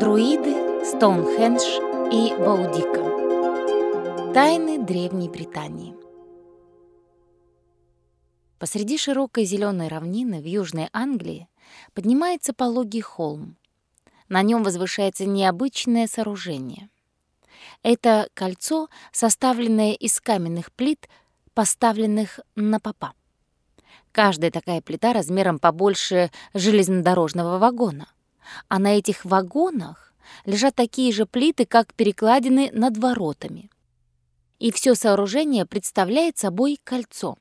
Друиды, Стоунхендж и Баудика. Тайны Древней Британии. Посреди широкой зеленой равнины в Южной Англии поднимается пологий холм. На нем возвышается необычное сооружение. Это кольцо, составленное из каменных плит, поставленных на попа. Каждая такая плита размером побольше железнодорожного вагона — а на этих вагонах лежат такие же плиты, как перекладины над воротами. И все сооружение представляет собой кольцо.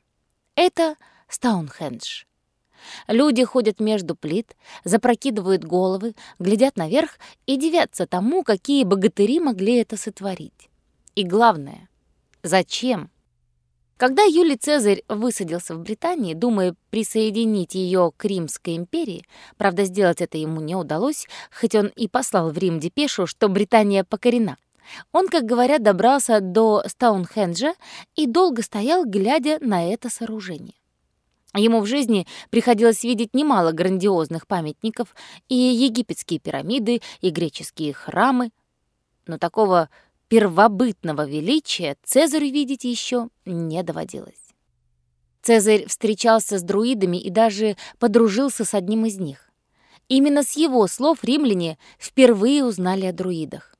Это Стоунхендж. Люди ходят между плит, запрокидывают головы, глядят наверх и дивятся тому, какие богатыри могли это сотворить. И главное, зачем? Когда Юлий Цезарь высадился в Британии, думая присоединить ее к Римской империи, правда, сделать это ему не удалось, хоть он и послал в Рим депешу, что Британия покорена. Он, как говорят, добрался до Стаунхенджа и долго стоял, глядя на это сооружение. Ему в жизни приходилось видеть немало грандиозных памятников и египетские пирамиды, и греческие храмы, но такого первобытного величия Цезарю видеть еще не доводилось. Цезарь встречался с друидами и даже подружился с одним из них. Именно с его слов римляне впервые узнали о друидах.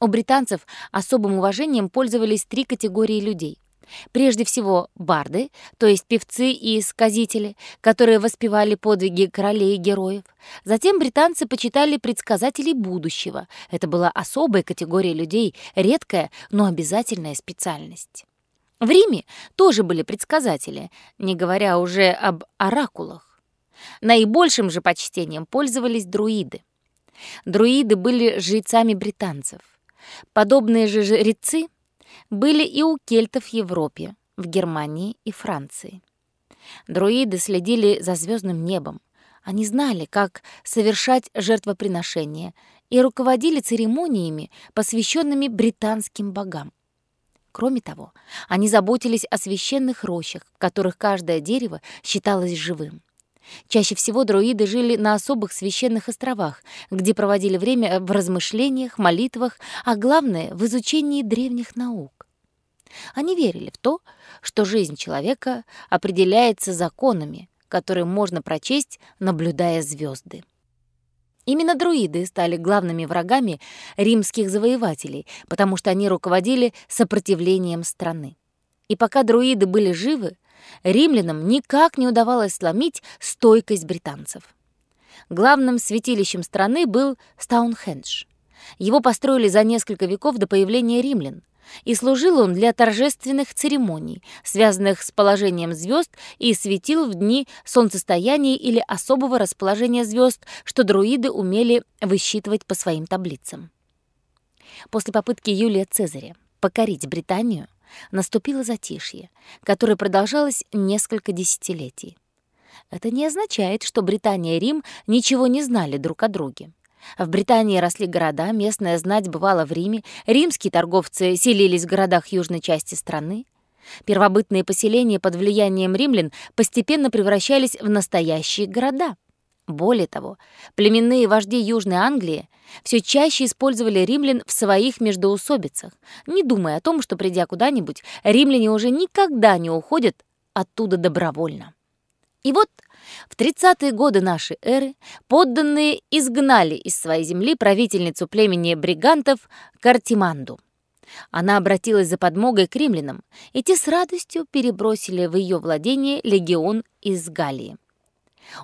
У британцев особым уважением пользовались три категории людей. Прежде всего, барды, то есть певцы и сказители, которые воспевали подвиги королей и героев. Затем британцы почитали предсказателей будущего. Это была особая категория людей, редкая, но обязательная специальность. В Риме тоже были предсказатели, не говоря уже об оракулах. Наибольшим же почтением пользовались друиды. Друиды были жрецами британцев. Подобные же жрецы — были и у кельтов в Европе, в Германии и Франции. Друиды следили за звездным небом. Они знали, как совершать жертвоприношения и руководили церемониями, посвященными британским богам. Кроме того, они заботились о священных рощах, в которых каждое дерево считалось живым. Чаще всего друиды жили на особых священных островах, где проводили время в размышлениях, молитвах, а главное — в изучении древних наук. Они верили в то, что жизнь человека определяется законами, которые можно прочесть, наблюдая звезды. Именно друиды стали главными врагами римских завоевателей, потому что они руководили сопротивлением страны. И пока друиды были живы, римлянам никак не удавалось сломить стойкость британцев. Главным святилищем страны был Стаунхендж. Его построили за несколько веков до появления римлян, и служил он для торжественных церемоний, связанных с положением звезд, и светил в дни солнцестояния или особого расположения звезд, что друиды умели высчитывать по своим таблицам. После попытки Юлия Цезаря покорить Британию, наступило затишье, которое продолжалось несколько десятилетий. Это не означает, что Британия и Рим ничего не знали друг о друге. В Британии росли города, местная знать бывала в Риме, римские торговцы селились в городах южной части страны. Первобытные поселения под влиянием римлян постепенно превращались в настоящие города — более того, племенные вожди Южной Англии все чаще использовали римлян в своих междоусобицах, не думая о том, что, придя куда-нибудь, римляне уже никогда не уходят оттуда добровольно. И вот в 30-е годы нашей эры подданные изгнали из своей земли правительницу племени бригантов Картиманду. Она обратилась за подмогой к римлянам, и те с радостью перебросили в ее владение легион из Галлии.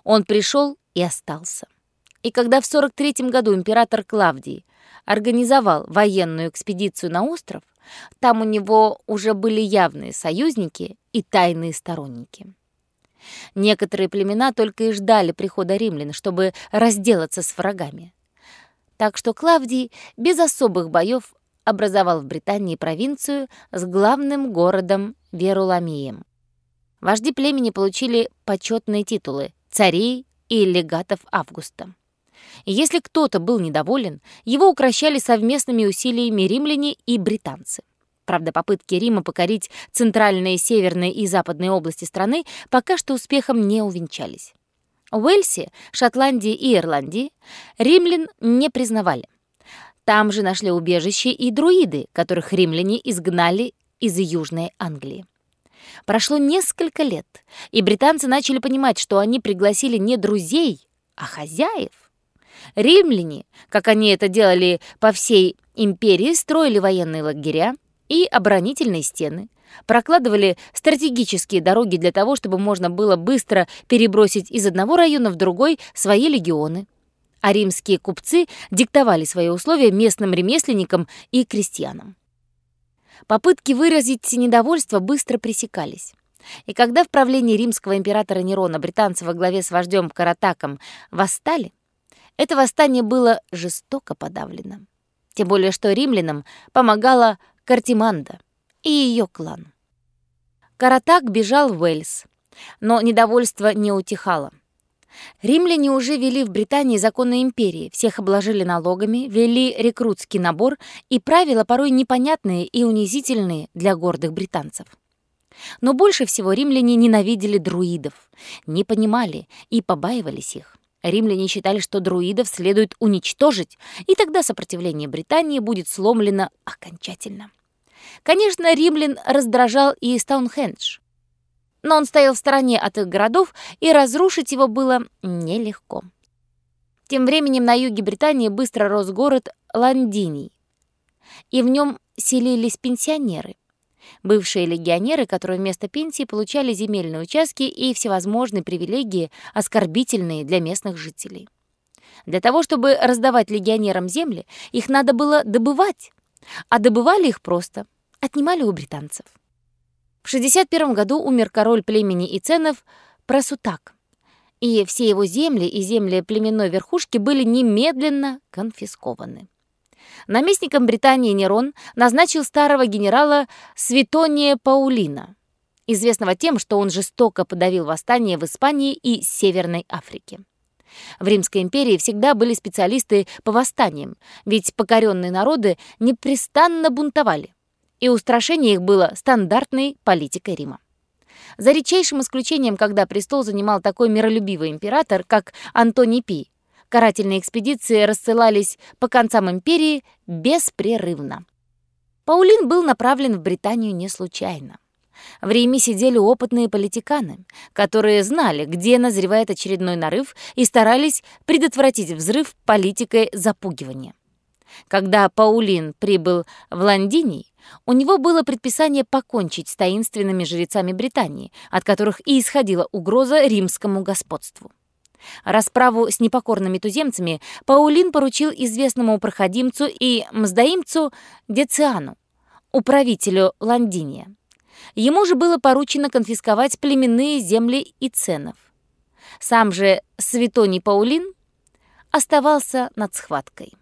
Он пришел и остался. И когда в 43 году император Клавдий организовал военную экспедицию на остров, там у него уже были явные союзники и тайные сторонники. Некоторые племена только и ждали прихода римлян, чтобы разделаться с врагами. Так что Клавдий без особых боев образовал в Британии провинцию с главным городом Веруламием. Вожди племени получили почетные титулы царей и легатов Августа. Если кто-то был недоволен, его укращали совместными усилиями римляне и британцы. Правда, попытки Рима покорить центральные, северные и западные области страны пока что успехом не увенчались. Уэльсе, Шотландии и Ирландии римлян не признавали. Там же нашли убежище и друиды, которых римляне изгнали из Южной Англии. Прошло несколько лет, и британцы начали понимать, что они пригласили не друзей, а хозяев. Римляне, как они это делали по всей империи, строили военные лагеря и оборонительные стены, прокладывали стратегические дороги для того, чтобы можно было быстро перебросить из одного района в другой свои легионы. А римские купцы диктовали свои условия местным ремесленникам и крестьянам. Попытки выразить недовольство быстро пресекались. И когда в правлении римского императора Нерона британцы во главе с вождем Каратаком восстали, это восстание было жестоко подавлено. Тем более, что римлянам помогала Картиманда и ее клан. Каратак бежал в Уэльс, но недовольство не утихало. Римляне уже вели в Британии законы империи, всех обложили налогами, вели рекрутский набор и правила порой непонятные и унизительные для гордых британцев. Но больше всего римляне ненавидели друидов, не понимали и побаивались их. Римляне считали, что друидов следует уничтожить, и тогда сопротивление Британии будет сломлено окончательно. Конечно, римлян раздражал и Стоунхендж но он стоял в стороне от их городов, и разрушить его было нелегко. Тем временем на юге Британии быстро рос город Лондиний, и в нем селились пенсионеры. Бывшие легионеры, которые вместо пенсии получали земельные участки и всевозможные привилегии, оскорбительные для местных жителей. Для того, чтобы раздавать легионерам земли, их надо было добывать, а добывали их просто, отнимали у британцев. В 61 году умер король племени Иценов Прасутак, и все его земли и земли племенной верхушки были немедленно конфискованы. Наместником Британии Нерон назначил старого генерала Светония Паулина, известного тем, что он жестоко подавил восстание в Испании и Северной Африке. В Римской империи всегда были специалисты по восстаниям, ведь покоренные народы непрестанно бунтовали и устрашение их было стандартной политикой Рима. За редчайшим исключением, когда престол занимал такой миролюбивый император, как Антоний Пий, карательные экспедиции рассылались по концам империи беспрерывно. Паулин был направлен в Британию не случайно. В Риме сидели опытные политиканы, которые знали, где назревает очередной нарыв и старались предотвратить взрыв политикой запугивания. Когда Паулин прибыл в Лондиний, у него было предписание покончить с таинственными жрецами Британии, от которых и исходила угроза римскому господству. Расправу с непокорными туземцами Паулин поручил известному проходимцу и мздоимцу Дециану, управителю Лондиния. Ему же было поручено конфисковать племенные земли и ценов. Сам же Светоний Паулин оставался над схваткой.